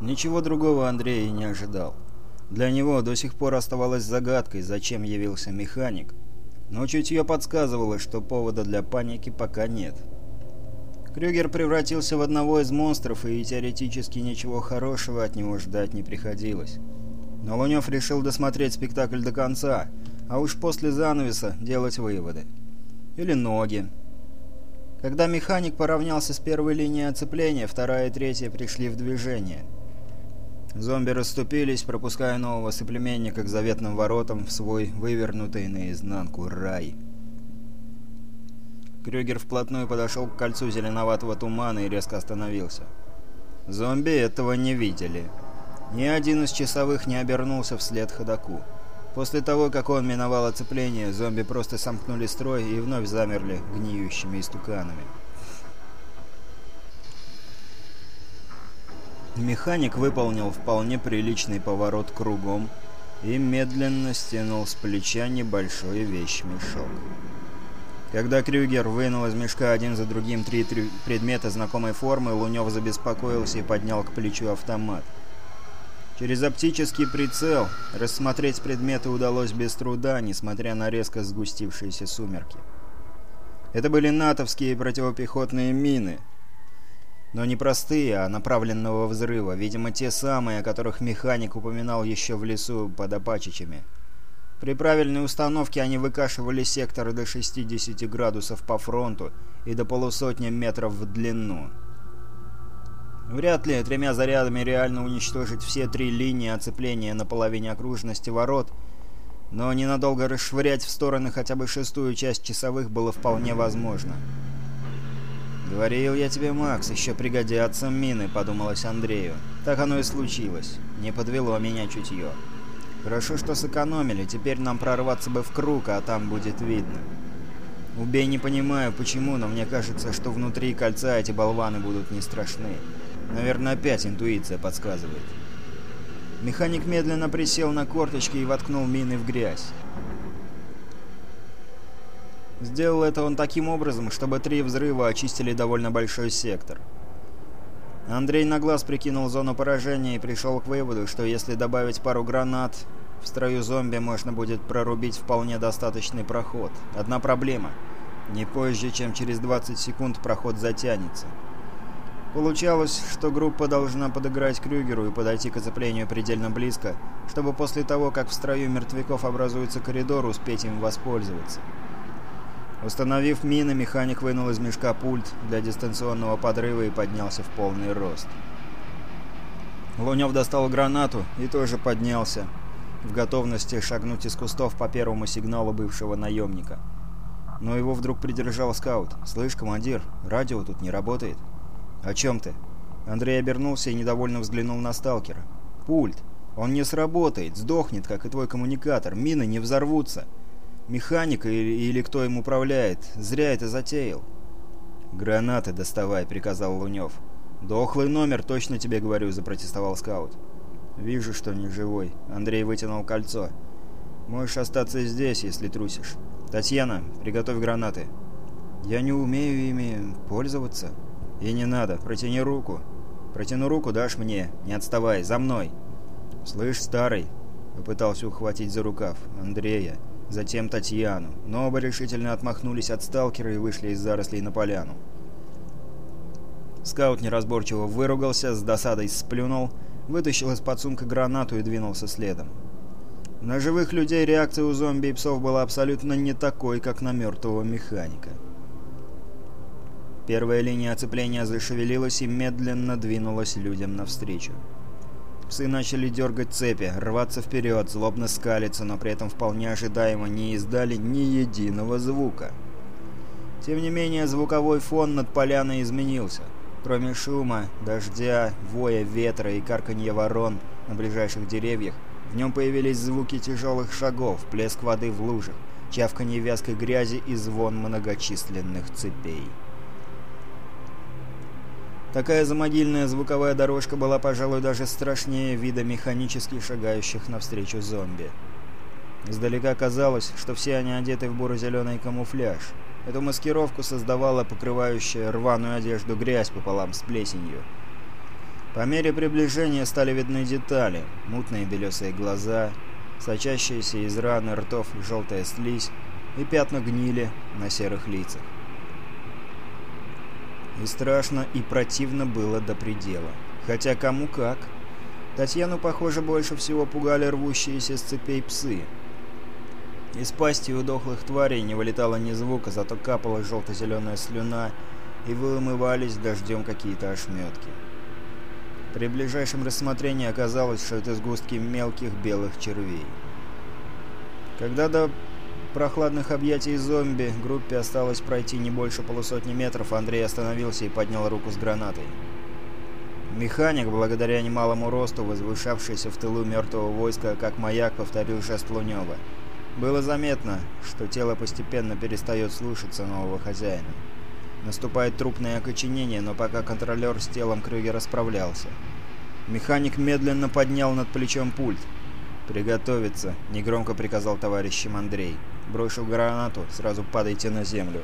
Ничего другого Андрей и не ожидал. Для него до сих пор оставалось загадкой, зачем явился механик, но чутье подсказывало, что повода для паники пока нет. Крюгер превратился в одного из монстров, и теоретически ничего хорошего от него ждать не приходилось. Но Лунев решил досмотреть спектакль до конца, а уж после занавеса делать выводы. Или ноги. Когда механик поравнялся с первой линией оцепления, вторая и третья пришли в движение – Зомби расступились, пропуская нового соплеменника к заветным воротам в свой вывернутый наизнанку рай. Крюгер вплотную подошел к кольцу зеленоватого тумана и резко остановился. Зомби этого не видели. Ни один из часовых не обернулся вслед ходаку. После того, как он миновал оцепление, зомби просто сомкнули строй и вновь замерли гниющими истуканами. Механик выполнил вполне приличный поворот кругом и медленно стянул с плеча небольшой вещмешок. Когда Крюгер вынул из мешка один за другим три, предмета знакомой формы, Лунев забеспокоился и поднял к плечу автомат. Через оптический прицел рассмотреть предметы удалось без труда, несмотря на резко сгустившиеся сумерки. Это были натовские противопехотные мины — но не простые, а направленного взрыва. Видимо, те самые, о которых механик упоминал еще в лесу под Апачичами. При правильной установке они выкашивали сектор до 60 градусов по фронту и до полусотни метров в длину. Вряд ли тремя зарядами реально уничтожить все три линии оцепления на половине окружности ворот, но ненадолго расшвырять в стороны хотя бы шестую часть часовых было вполне возможно. «Говорил я тебе, Макс, еще пригодятся мины», — подумалось Андрею. Так оно и случилось. Не подвело меня чутье. «Хорошо, что сэкономили. Теперь нам прорваться бы в круг, а там будет видно». «Убей, не понимаю, почему, но мне кажется, что внутри кольца эти болваны будут не страшны. Наверное, опять интуиция подсказывает». Механик медленно присел на корточки и воткнул мины в грязь. Сделал это он таким образом, чтобы три взрыва очистили довольно большой сектор. Андрей на глаз прикинул зону поражения и пришел к выводу, что если добавить пару гранат, в строю зомби можно будет прорубить вполне достаточный проход. Одна проблема. Не позже, чем через 20 секунд проход затянется. Получалось, что группа должна подыграть Крюгеру и подойти к оцеплению предельно близко, чтобы после того, как в строю мертвяков образуется коридор, успеть им воспользоваться. Установив мины, механик вынул из мешка пульт для дистанционного подрыва и поднялся в полный рост. Лунев достал гранату и тоже поднялся, в готовности шагнуть из кустов по первому сигналу бывшего наемника. Но его вдруг придержал скаут. «Слышь, командир, радио тут не работает». «О чем ты?» Андрей обернулся и недовольно взглянул на сталкера. «Пульт. Он не сработает, сдохнет, как и твой коммуникатор. Мины не взорвутся». Механик или, или кто им управляет? Зря это затеял». «Гранаты доставай», — приказал Лунев. «Дохлый номер, точно тебе говорю», — запротестовал скаут. «Вижу, что не живой». Андрей вытянул кольцо. «Можешь остаться здесь, если трусишь. Татьяна, приготовь гранаты». «Я не умею ими пользоваться». «И не надо. Протяни руку». «Протяну руку, дашь мне. Не отставай. За мной». «Слышь, старый», — попытался ухватить за рукав Андрея затем Татьяну, но оба решительно отмахнулись от сталкера и вышли из зарослей на поляну. Скаут неразборчиво выругался, с досадой сплюнул, вытащил из-под сумка гранату и двинулся следом. На живых людей реакция у зомби и псов была абсолютно не такой, как на мертвого механика. Первая линия оцепления зашевелилась и медленно двинулась людям навстречу. Псы начали дергать цепи, рваться вперед, злобно скалиться, но при этом вполне ожидаемо не издали ни единого звука. Тем не менее, звуковой фон над поляной изменился. Кроме шума, дождя, воя ветра и карканье ворон на ближайших деревьях, в нем появились звуки тяжелых шагов, плеск воды в лужах, чавканье вязкой грязи и звон многочисленных цепей. Такая замогильная звуковая дорожка была, пожалуй, даже страшнее вида механически шагающих навстречу зомби. Издалека казалось, что все они одеты в буро-зеленый камуфляж. Эту маскировку создавала покрывающая рваную одежду грязь пополам с плесенью. По мере приближения стали видны детали, мутные белесые глаза, сочащиеся из раны ртов желтая слизь и пятна гнили на серых лицах и Страшно и противно было до предела. Хотя кому как. Татьяну, похоже, больше всего пугали рвущиеся с цепей псы. Из пасти удохлых тварей не вылетало ни звука, зато капала желто-зеленая слюна, и вымывались дождем какие-то ошметки. При ближайшем рассмотрении оказалось, что это сгустки мелких белых червей. Когда до прохладных объятий зомби группе осталось пройти не больше полусотни метров, Андрей остановился и поднял руку с гранатой. Механик, благодаря немалому росту, возвышавшийся в тылу мертвого войска, как маяк, повторил жест Лунева. Было заметно, что тело постепенно перестает слушаться нового хозяина. Наступает трупное окоченение, но пока контролер с телом Крюгера расправлялся, Механик медленно поднял над плечом пульт. «Приготовиться», — негромко приказал товарищем Андрей. Брошу гранату, сразу падайте на землю.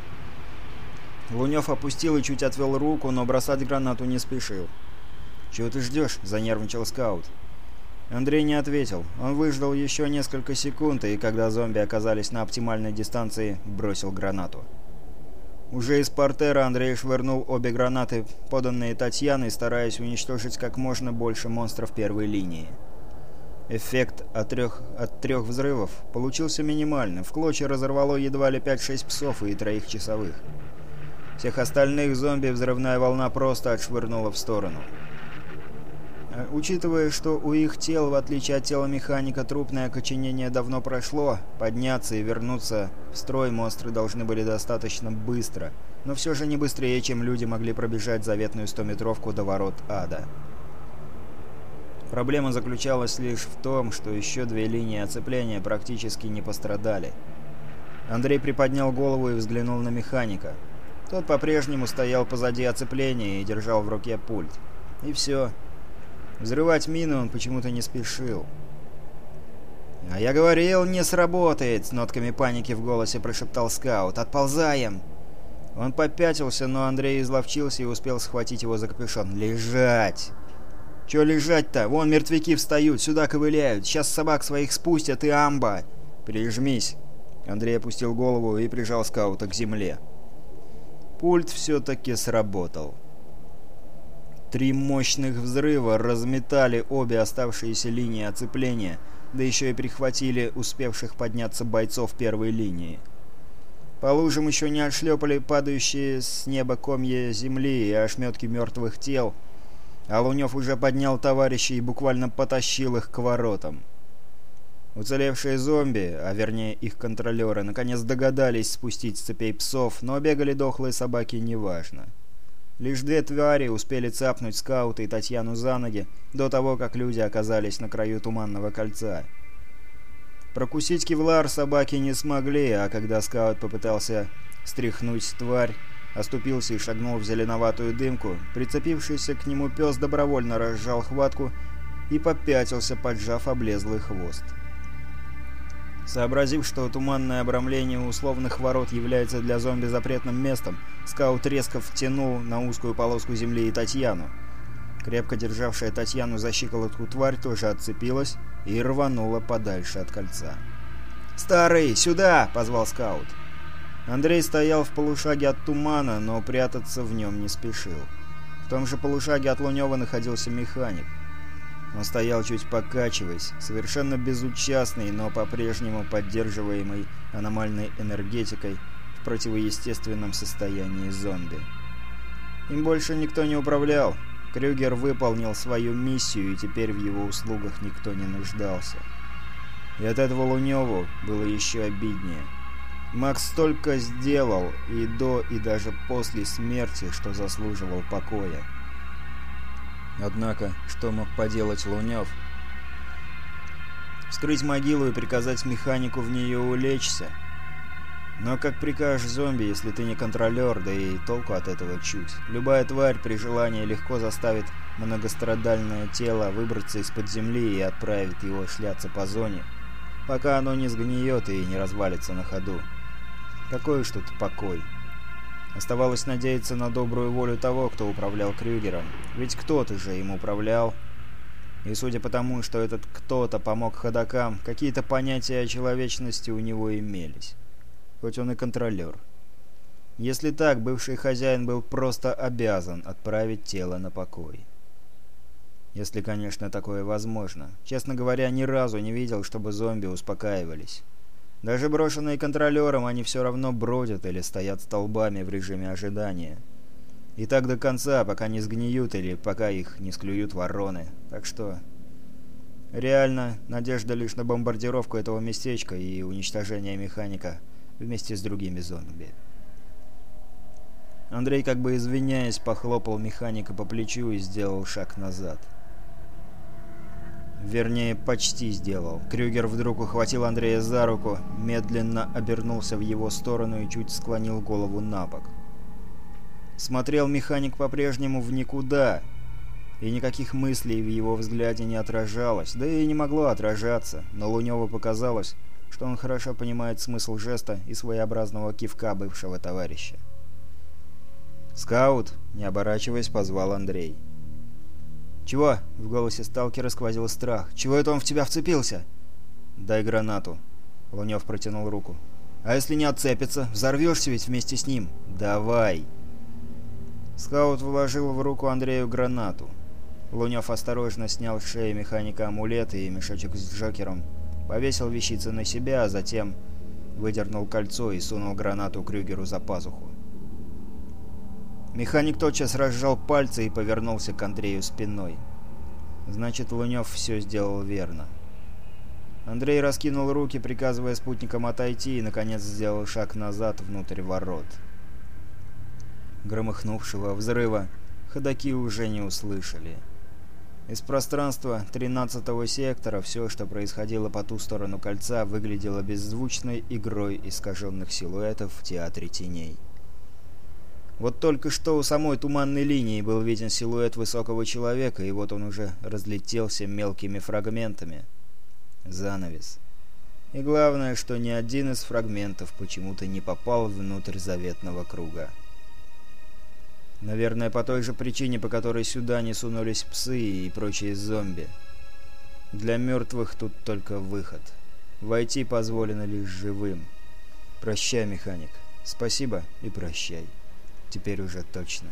Лунев опустил и чуть отвел руку, но бросать гранату не спешил. «Чего ты ждешь?» – занервничал скаут. Андрей не ответил. Он выждал еще несколько секунд, и когда зомби оказались на оптимальной дистанции, бросил гранату. Уже из портера Андрей швырнул обе гранаты, поданные Татьяной, стараясь уничтожить как можно больше монстров первой линии. Эффект от трех, от трех взрывов получился минимальным. В клочья разорвало едва ли 5-6 псов и троих часовых. Всех остальных зомби взрывная волна просто отшвырнула в сторону. Э, учитывая, что у их тел, в отличие от тела механика, трупное окоченение давно прошло, подняться и вернуться в строй монстры должны были достаточно быстро, но все же не быстрее, чем люди могли пробежать заветную стометровку до ворот ада. Проблема заключалась лишь в том, что еще две линии оцепления практически не пострадали. Андрей приподнял голову и взглянул на механика. Тот по-прежнему стоял позади оцепления и держал в руке пульт. И все. Взрывать мину он почему-то не спешил. «А я говорил, не сработает!» — с нотками паники в голосе прошептал скаут. «Отползаем!» Он попятился, но Андрей изловчился и успел схватить его за капюшон. «Лежать!» Че лежать-то? Вон мертвяки встают, сюда ковыляют. Сейчас собак своих спустят и амба. Прижмись. Андрей опустил голову и прижал скаута к земле. Пульт все-таки сработал. Три мощных взрыва разметали обе оставшиеся линии оцепления, да еще и прихватили успевших подняться бойцов первой линии. По лужам еще не отшлепали падающие с неба комья земли и ошметки мертвых тел — Алунев уже поднял товарищей и буквально потащил их к воротам. Уцелевшие зомби, а вернее их контролеры, наконец догадались спустить с цепей псов, но бегали дохлые собаки неважно. Лишь две твари успели цапнуть скауты и Татьяну за ноги до того, как люди оказались на краю Туманного кольца. Прокусить кевлар собаки не смогли, а когда скаут попытался стряхнуть тварь, Оступился и шагнул в зеленоватую дымку. Прицепившийся к нему пес добровольно разжал хватку и попятился, поджав облезлый хвост. Сообразив, что туманное обрамление условных ворот является для зомби запретным местом, скаут резко втянул на узкую полоску земли и Татьяну. Крепко державшая Татьяну за щиколотку тварь тоже отцепилась и рванула подальше от кольца. «Старый, сюда!» — позвал скаут. Андрей стоял в полушаге от тумана, но прятаться в нем не спешил. В том же полушаге от Лунева находился механик. Он стоял чуть покачиваясь, совершенно безучастный, но по-прежнему поддерживаемый аномальной энергетикой в противоестественном состоянии зомби. Им больше никто не управлял. Крюгер выполнил свою миссию, и теперь в его услугах никто не нуждался. И от этого Луневу было еще обиднее – Макс столько сделал и до, и даже после смерти, что заслуживал покоя. Однако, что мог поделать Лунев? Вскрыть могилу и приказать механику в нее улечься? Но как прикажешь зомби, если ты не контролер, да и толку от этого чуть. Любая тварь при желании легко заставит многострадальное тело выбраться из-под земли и отправит его шляться по зоне, пока оно не сгниет и не развалится на ходу. Какой уж тут покой. Оставалось надеяться на добрую волю того, кто управлял Крюгером. Ведь кто-то же им управлял. И судя по тому, что этот кто-то помог ходокам, какие-то понятия о человечности у него имелись. Хоть он и контролер. Если так, бывший хозяин был просто обязан отправить тело на покой. Если, конечно, такое возможно. Честно говоря, ни разу не видел, чтобы зомби успокаивались. Даже брошенные контролером, они все равно бродят или стоят столбами в режиме ожидания. И так до конца, пока не сгниют или пока их не склюют вороны. Так что... Реально, надежда лишь на бомбардировку этого местечка и уничтожение механика вместе с другими зомби. Андрей, как бы извиняясь, похлопал механика по плечу и сделал шаг назад. Вернее, почти сделал. Крюгер вдруг ухватил Андрея за руку, медленно обернулся в его сторону и чуть склонил голову на бок. Смотрел механик по-прежнему в никуда, и никаких мыслей в его взгляде не отражалось, да и не могло отражаться, но Лунёву показалось, что он хорошо понимает смысл жеста и своеобразного кивка бывшего товарища. «Скаут!» — не оборачиваясь, позвал Андрей. «Скаут!» «Чего?» — в голосе сталкера сквозил страх. «Чего это он в тебя вцепился?» «Дай гранату». Лунев протянул руку. «А если не отцепится? Взорвешься ведь вместе с ним?» «Давай!» Скаут вложил в руку Андрею гранату. Лунев осторожно снял с шеи механика амулет и мешочек с Джокером, повесил вещицы на себя, а затем выдернул кольцо и сунул гранату Крюгеру за пазуху. Механик тотчас разжал пальцы и повернулся к Андрею спиной. Значит, Лунев все сделал верно. Андрей раскинул руки, приказывая спутникам отойти, и, наконец, сделал шаг назад внутрь ворот. Громыхнувшего взрыва ходаки уже не услышали. Из пространства 13-го сектора все, что происходило по ту сторону кольца, выглядело беззвучной игрой искаженных силуэтов в театре теней. Вот только что у самой туманной линии был виден силуэт высокого человека, и вот он уже разлетелся мелкими фрагментами. Занавес. И главное, что ни один из фрагментов почему-то не попал внутрь заветного круга. Наверное, по той же причине, по которой сюда не сунулись псы и прочие зомби. Для мертвых тут только выход. Войти позволено лишь живым. Прощай, механик. Спасибо и прощай теперь уже точно.